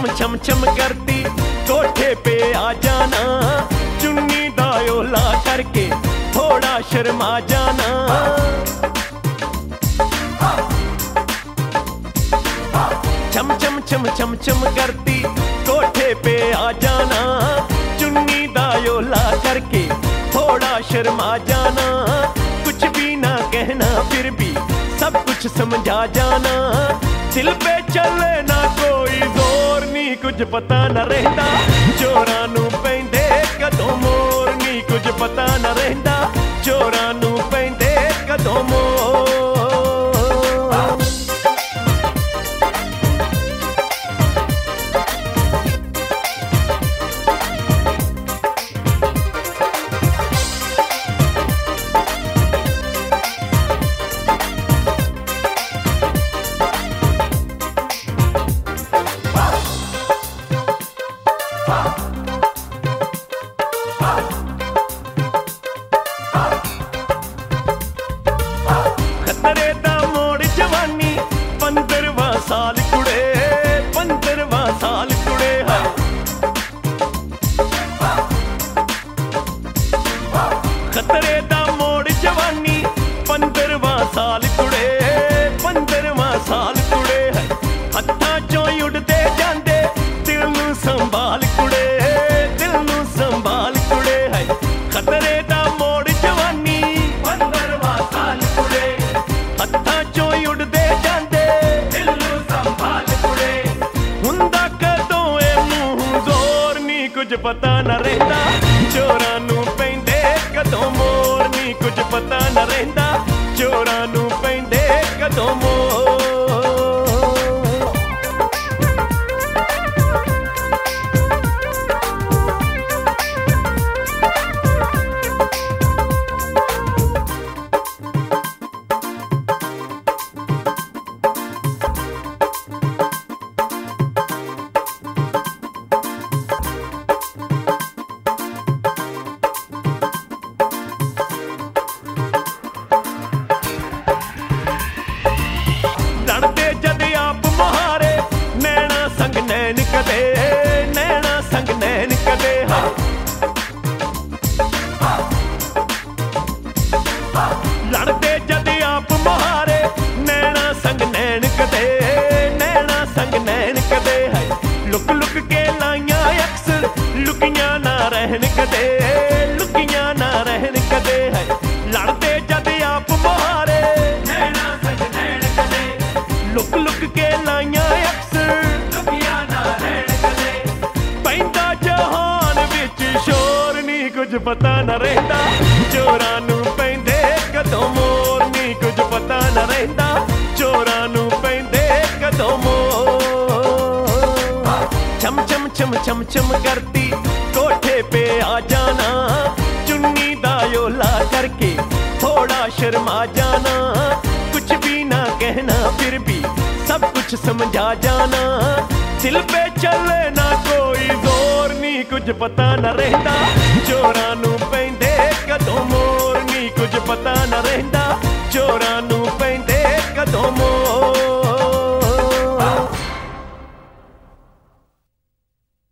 चम चम चम करती, कोठे पे आ जाना, चुन्नी दायोला करके थोड़ा शर्मा जाना। चम चम चम चम चम करती, कोठे पे आ जाना, चुन्नी दायोला करके थोड़ा शर्मा जाना। कुछ भी ना कहना, फिर भी सब कुछ समझा जाना। दिल पे चले ना कोई ज़ोर। ਨਹੀਂ ਕੁਝ ਪਤਾ ਨਾ ਰਹਿੰਦਾ। ਚੋਰਾਂ ਨੂੰ ਪੈਂਦੇ ਕਦੋਂ ਮੋਰ ਨਹੀਂ ਕੁਝ ਪਤਾ ਖਤਰੇ ਦਾ ਮੋੜ ਜਵਾਨੀ 15ਵਾਂ ਸਾਲ ਕੁੜੇ 15ਵਾਂ ਸਾਲ ਕੁੜੇ। ਹੱਥਾਂ ਚੋਂ ਹੀ ਉੱਡਦੇ ਜਾਂਦੇ, ਦਿਲ ਨੂੰ ਸੰਭਾਲ ਕੁੜੇ, ਦਿਲ ਨੂੰ ਸੰਭਾਲ ਕੁੜੇ। ਹੈ ਖਤਰੇ ਦਾ ਮੋੜ ਜਵਾਨੀ 15ਵਾਂ ਸਾਲ ਕੁੜੇ। ਹੱਥਾਂ ਚੋਂ ਉੱਡਦੇ ਜਾਂਦੇ, ਦਿਲ ਨੂੰ ਸੰਭਾਲ ਕੁੜੇ। ਹੁੰਦਾ ਕਦੋਂ ਇਹ ਮੂੰਹ ਜ਼ੋਰ ਨਹੀਂ ਕੁਝ ਪਤਾ ਨਾ ਰਹਿੰਦਾ, ਚੋਰਾਂ ਨਾ ਰਹਿੰਦਾ ਚੋਰਾਂ ਨੂੰ ਪੈਂਦੇ ਕਦੋਂ ಜಗದೇ छम छम छम करती, कोठे पे आ जाना। चुन्नी दायोला करके थोड़ा शर्मा जाना। कुछ भी ना कहना, फिर भी सब कुछ समझा जाना। दिल पे चलना कोई ज़ोर नहीं कुछ पता न रहता। चोरा पेंदे, कदों मोर नहीं कुछ पता न रहता। चोरा पेंदे, कदों